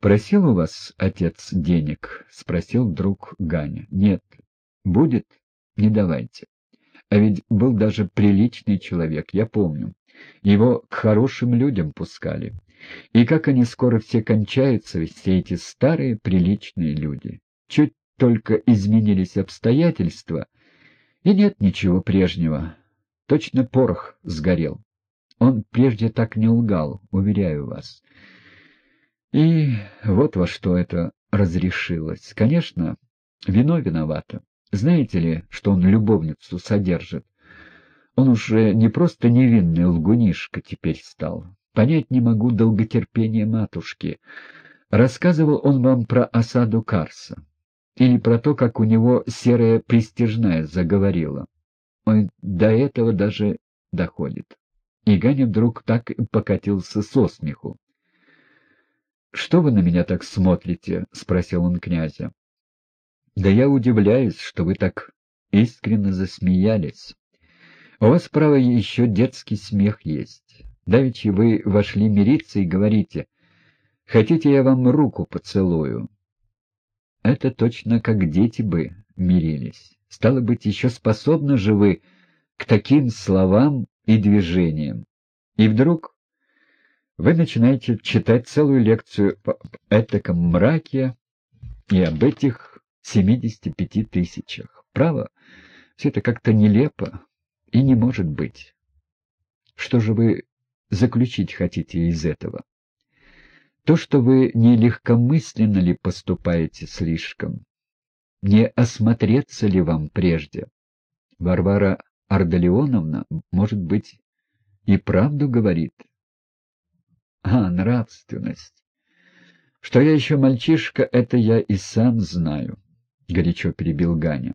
«Просил у вас отец денег?» — спросил вдруг Ганя. «Нет. Будет? Не давайте. А ведь был даже приличный человек, я помню. Его к хорошим людям пускали. И как они скоро все кончаются, все эти старые приличные люди. Чуть только изменились обстоятельства, и нет ничего прежнего. Точно порох сгорел. Он прежде так не лгал, уверяю вас. И вот во что это разрешилось. Конечно, вино виновато. Знаете ли, что он любовницу содержит? Он уже не просто невинный лгунишка теперь стал. Понять не могу долготерпения матушки. Рассказывал он вам про осаду Карса. Или про то, как у него серая пристижная заговорила. Он до этого даже доходит. И Ганя вдруг так покатился со смеху. «Что вы на меня так смотрите?» — спросил он князя. «Да я удивляюсь, что вы так искренне засмеялись. У вас, право, еще детский смех есть. Давеча вы вошли мириться и говорите, «Хотите, я вам руку поцелую?» Это точно как дети бы мирились. Стало быть, еще способны же вы к таким словам и движениям. И вдруг вы начинаете читать целую лекцию об этаком мраке и об этих 75 тысячах. Право, все это как-то нелепо и не может быть. Что же вы заключить хотите из этого? То, что вы не легкомысленно ли поступаете слишком? Не осмотреться ли вам прежде? Варвара Ардалионовна, может быть, и правду говорит? А, нравственность. Что я еще мальчишка, это я и сам знаю, — горячо перебил Ганя.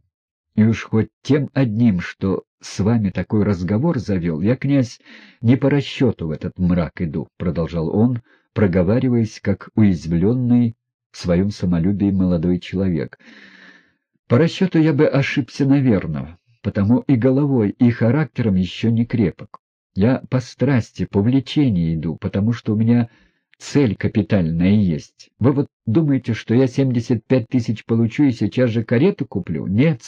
И уж хоть тем одним, что с вами такой разговор завел, я, князь, не по расчету в этот мрак иду, — продолжал он, проговариваясь, как уязвленный в своем самолюбии молодой человек. По расчету я бы ошибся, наверное, потому и головой, и характером еще не крепок. Я по страсти, по влечению иду, потому что у меня цель капитальная есть. Вы вот думаете, что я 75 тысяч получу и сейчас же карету куплю? Нет.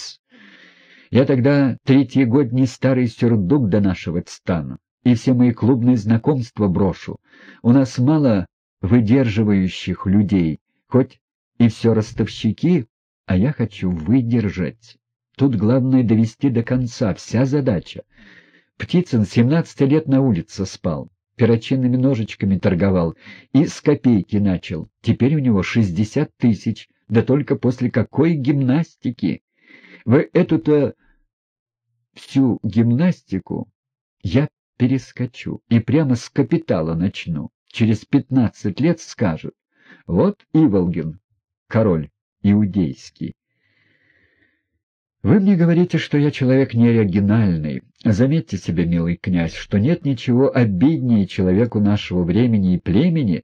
Я тогда третий год не старый сюрдук донашивать стану, и все мои клубные знакомства брошу. У нас мало выдерживающих людей, хоть и все ростовщики, а я хочу выдержать. Тут главное довести до конца, вся задача. Птицын семнадцати лет на улице спал, перочинными ножичками торговал и с копейки начал. Теперь у него шестьдесят тысяч, да только после какой гимнастики! Вы эту-то всю гимнастику я перескочу и прямо с капитала начну. Через пятнадцать лет скажут, вот Иволгин, король иудейский. Вы мне говорите, что я человек неоригинальный. Заметьте себе, милый князь, что нет ничего обиднее человеку нашего времени и племени,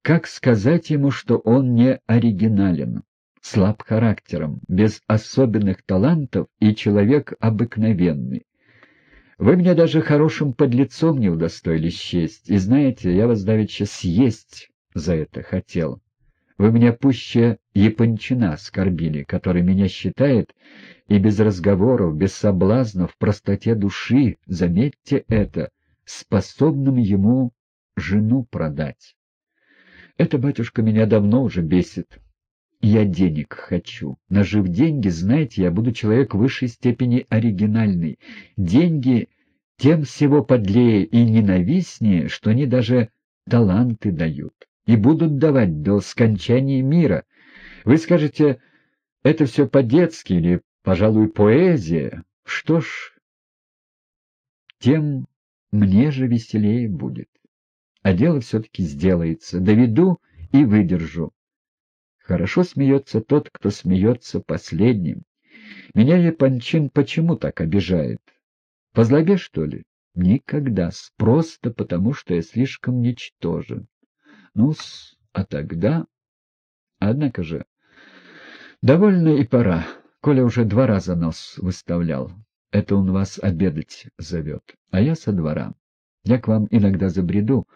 как сказать ему, что он не оригинален, слаб характером, без особенных талантов и человек обыкновенный. Вы мне даже хорошим подлецом не удостоились честь, и знаете, я вас давеча съесть за это хотел. Вы меня пуще Япончина скорбили, который меня считает и без разговоров, без соблазнов, в простоте души, заметьте это, способным ему жену продать. Это, батюшка, меня давно уже бесит. Я денег хочу. Нажив деньги, знаете, я буду человек высшей степени оригинальный. Деньги тем всего подлее и ненавистнее, что они даже таланты дают и будут давать до скончания мира. Вы скажете, это все по-детски или, пожалуй, поэзия. Что ж, тем мне же веселее будет. А дело все-таки сделается. Доведу и выдержу. Хорошо смеется тот, кто смеется последним. Меня Япончин почему так обижает? По злобе, что ли? Никогда. Просто потому, что я слишком ничтожен ну а тогда... Однако же... Довольно и пора. Коля уже два раза нос выставлял. Это он вас обедать зовет, а я со двора. Я к вам иногда забреду.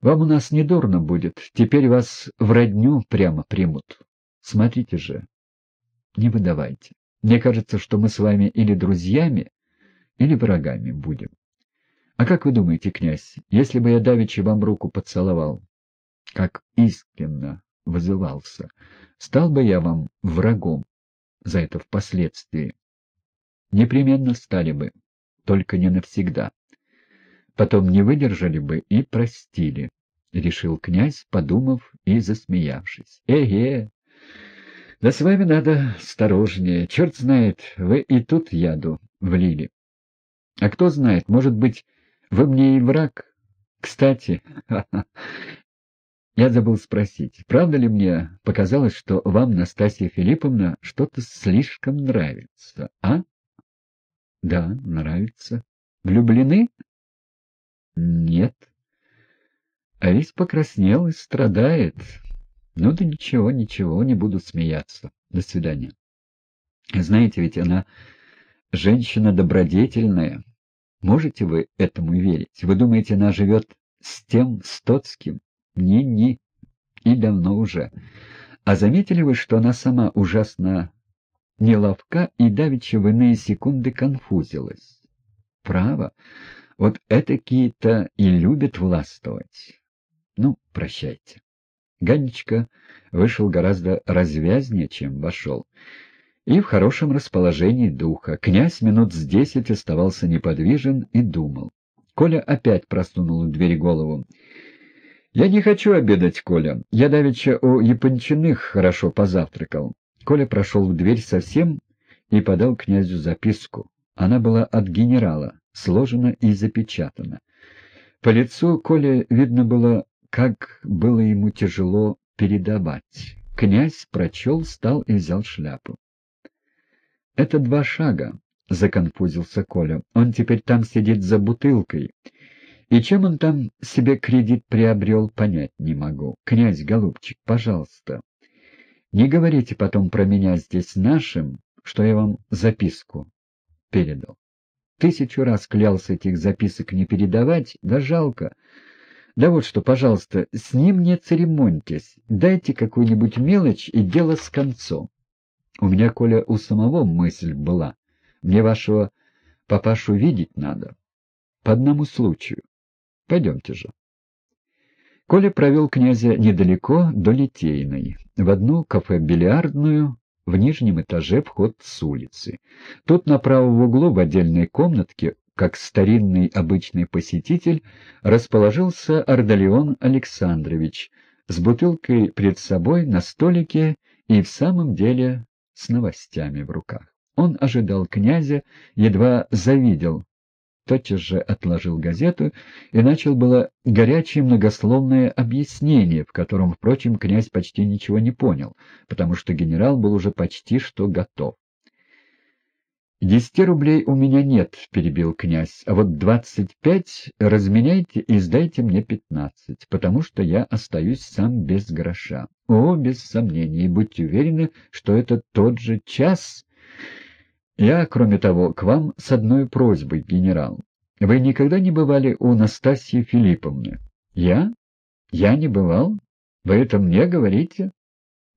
Вам у нас недурно будет, теперь вас в родню прямо примут. Смотрите же, не выдавайте. Мне кажется, что мы с вами или друзьями, или врагами будем. А как вы думаете, князь, если бы я давеча вам руку поцеловал, как искренно вызывался, стал бы я вам врагом за это впоследствии? Непременно стали бы, только не навсегда. Потом не выдержали бы и простили, — решил князь, подумав и засмеявшись. Эге! Да с вами надо осторожнее. Черт знает, вы и тут яду влили. А кто знает, может быть, вы мне и враг. Кстати, я забыл спросить, правда ли мне показалось, что вам, Настасья Филипповна, что-то слишком нравится, а? Да, нравится. Влюблены? Нет. А весь покраснел и страдает. Ну да ничего, ничего, не буду смеяться. До свидания. Знаете, ведь она женщина добродетельная. Можете вы этому верить? Вы думаете, она живет с тем Стоцким? Ни-ни. И давно уже. А заметили вы, что она сама ужасно неловка и давеча в иные секунды конфузилась? Право. Вот этакие-то и любят властвовать. Ну, прощайте. Ганечка вышел гораздо развязнее, чем вошел, и в хорошем расположении духа. Князь минут с десять оставался неподвижен и думал. Коля опять просунул в дверь голову. «Я не хочу обедать, Коля. Я давеча у Япончиных хорошо позавтракал». Коля прошел в дверь совсем и подал князю записку. Она была от генерала, сложена и запечатана. По лицу Коле видно было как было ему тяжело передавать. Князь прочел, стал и взял шляпу. — Это два шага, — законфузился Коля. — Он теперь там сидит за бутылкой. И чем он там себе кредит приобрел, понять не могу. Князь, голубчик, пожалуйста, не говорите потом про меня здесь нашим, что я вам записку передал. Тысячу раз клялся этих записок не передавать, да жалко. Да вот что, пожалуйста, с ним не церемоньтесь, дайте какую-нибудь мелочь и дело с концом. У меня, Коля, у самого мысль была. Мне вашего папашу видеть надо. По одному случаю. Пойдемте же. Коля провел князя недалеко до Литейной, в одну кафе-бильярдную, в нижнем этаже вход с улицы. Тут направо в углу в отдельной комнатке как старинный обычный посетитель, расположился Ардалион Александрович с бутылкой пред собой на столике и в самом деле с новостями в руках. Он ожидал князя, едва завидел, тотчас же отложил газету и начал было горячее многословное объяснение, в котором, впрочем, князь почти ничего не понял, потому что генерал был уже почти что готов. «Десяти рублей у меня нет», — перебил князь, — «а вот двадцать пять разменяйте и сдайте мне пятнадцать, потому что я остаюсь сам без гроша. О, без сомнений, будьте уверены, что это тот же час. Я, кроме того, к вам с одной просьбой, генерал. Вы никогда не бывали у Настасьи Филипповны?» «Я? Я не бывал? Вы это мне говорите?»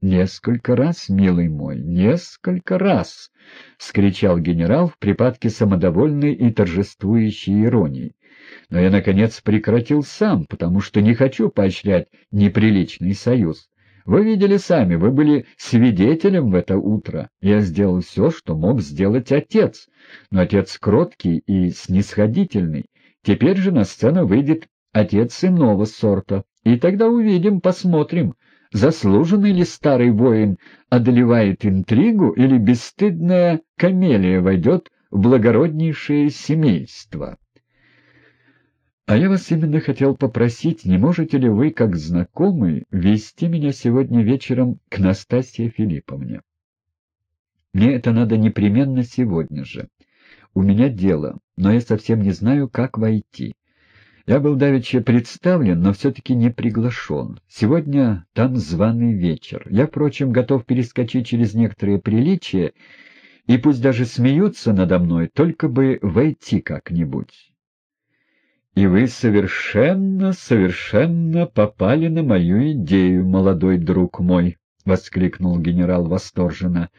«Несколько раз, милый мой, несколько раз!» — скричал генерал в припадке самодовольной и торжествующей иронии. «Но я, наконец, прекратил сам, потому что не хочу поощрять неприличный союз. Вы видели сами, вы были свидетелем в это утро. Я сделал все, что мог сделать отец, но отец кроткий и снисходительный. Теперь же на сцену выйдет отец иного сорта, и тогда увидим, посмотрим» заслуженный ли старый воин одолевает интригу или бесстыдная камелия войдет в благороднейшее семейство. А я вас именно хотел попросить, не можете ли вы, как знакомый, вести меня сегодня вечером к Настасье Филипповне? Мне это надо непременно сегодня же. У меня дело, но я совсем не знаю, как войти. Я был давеча представлен, но все-таки не приглашен. Сегодня там званый вечер. Я, впрочем, готов перескочить через некоторые приличия, и пусть даже смеются надо мной, только бы войти как-нибудь. «И вы совершенно, совершенно попали на мою идею, молодой друг мой!» — воскликнул генерал восторженно.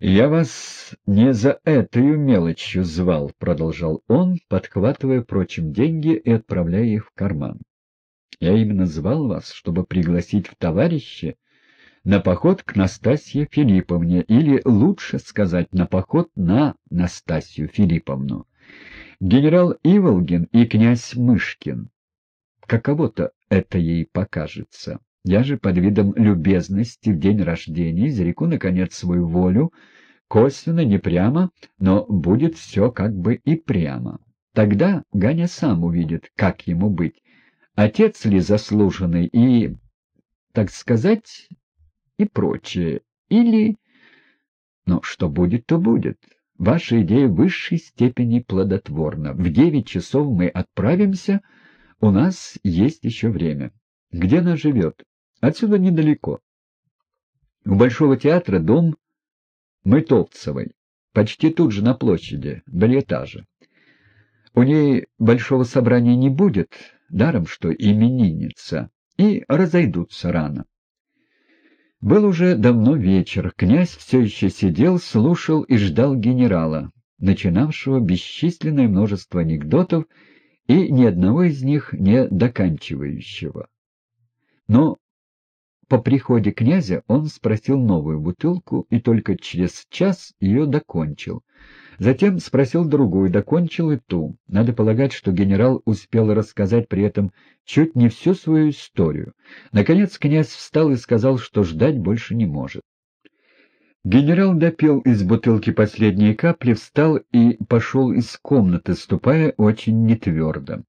«Я вас не за этой мелочью звал», — продолжал он, подхватывая прочим деньги и отправляя их в карман. «Я именно звал вас, чтобы пригласить в товарищи на поход к Настасье Филипповне, или, лучше сказать, на поход на Настасью Филипповну генерал Иволгин и князь Мышкин. Каково-то это ей покажется. Я же под видом любезности в день рождения изреку, наконец, свою волю, косвенно, не прямо, но будет все как бы и прямо. Тогда Ганя сам увидит, как ему быть. Отец ли заслуженный и, так сказать, и прочее. Или... Но что будет, то будет. Ваша идея в высшей степени плодотворна. В девять часов мы отправимся, у нас есть еще время. Где она живет? Отсюда недалеко. У Большого театра дом Мытовцевой, почти тут же на площади, до этажа. У ней большого собрания не будет, даром что именинница, и разойдутся рано. Был уже давно вечер, князь все еще сидел, слушал и ждал генерала, начинавшего бесчисленное множество анекдотов и ни одного из них не доканчивающего. Но по приходе князя он спросил новую бутылку и только через час ее докончил, Затем спросил другую, докончил и ту. Надо полагать, что генерал успел рассказать при этом чуть не всю свою историю. Наконец князь встал и сказал, что ждать больше не может. Генерал допил из бутылки последние капли, встал и пошел из комнаты, ступая очень нетвердо.